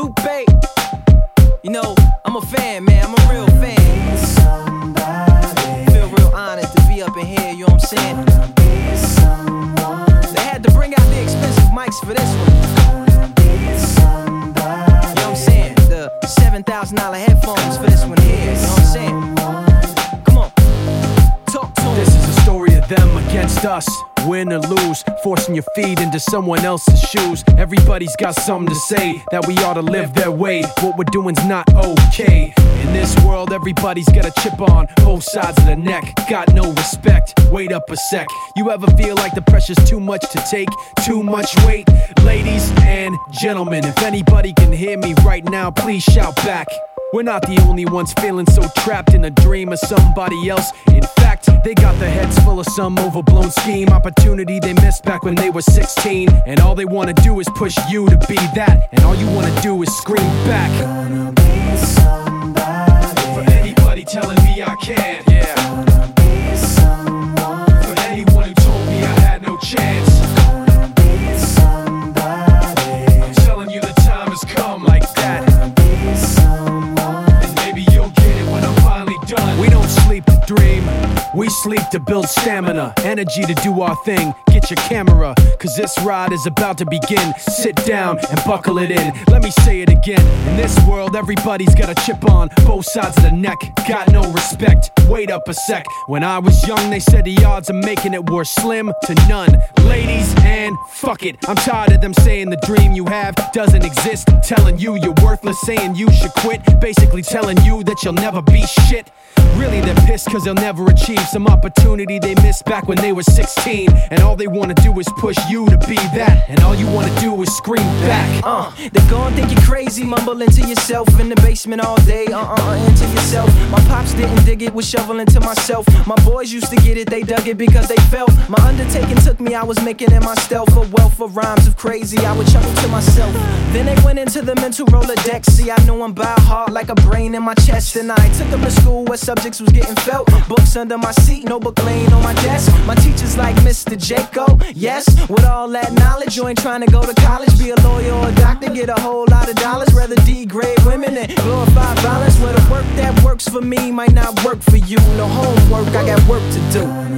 Lupe. You know, I'm a fan, man. I'm a real fan. Feel real honored to be up in here, you know what I'm saying? They had to bring out the expensive mics for this one. You know what I'm saying? The $7,000 headphones for this one here, you know what I'm saying? Them against us. Win or lose, forcing your feet into someone else's shoes. Everybody's got something to say that we ought to live their way. What we're doing's not okay. In this world, everybody's got a chip on both sides of the neck. Got no respect. Wait up a sec. You ever feel like the pressure's too much to take? Too much weight? Ladies and gentlemen, if anybody can hear me right now, please shout back. We're not the only ones feeling so trapped in a dream of somebody else. In fact, they got their heads full of some overblown scheme. Opportunity they missed back when they were 16. And all they wanna do is push you to be that. And all you wanna do is scream back. Sleep to build stamina, energy to do our thing. Your camera, cause this ride is about to begin. Sit down and buckle it in. Let me say it again. In this world, everybody's got a chip on both sides of the neck. Got no respect. Wait up a sec. When I was young, they said the odds of making it were slim to none. Ladies, and fuck it. I'm tired of them saying the dream you have doesn't exist. Telling you you're worthless, saying you should quit. Basically telling you that you'll never be shit. Really, they're pissed cause they'll never achieve some opportunity they missed back when they were 16. And all they wanna do is push you to be that. And all you wanna do is scream back. Uh, they gon' think you're crazy, mumbling to yourself in the basement all day. Uh uh, uh into yourself. My pops didn't dig it, was shoveling to myself. My boys used to get it, they dug it because they felt. My undertaking took me, I was making it myself. A wealth of rhymes of crazy, I would chuckle to myself. Then they went into the mental Rolodex. See, I knew I'm by heart like a brain in my chest. And I took them to school where subjects was getting felt. Books under my seat, no book laying on my desk. My teachers like Mr. Jaco, yes. With all that knowledge, you ain't trying to go to college, be a lawyer or a doctor, get a whole lot of dollars. Rather degrade women and glorify violence. Where the work that works for me might not work for you. No homework, I got work to do.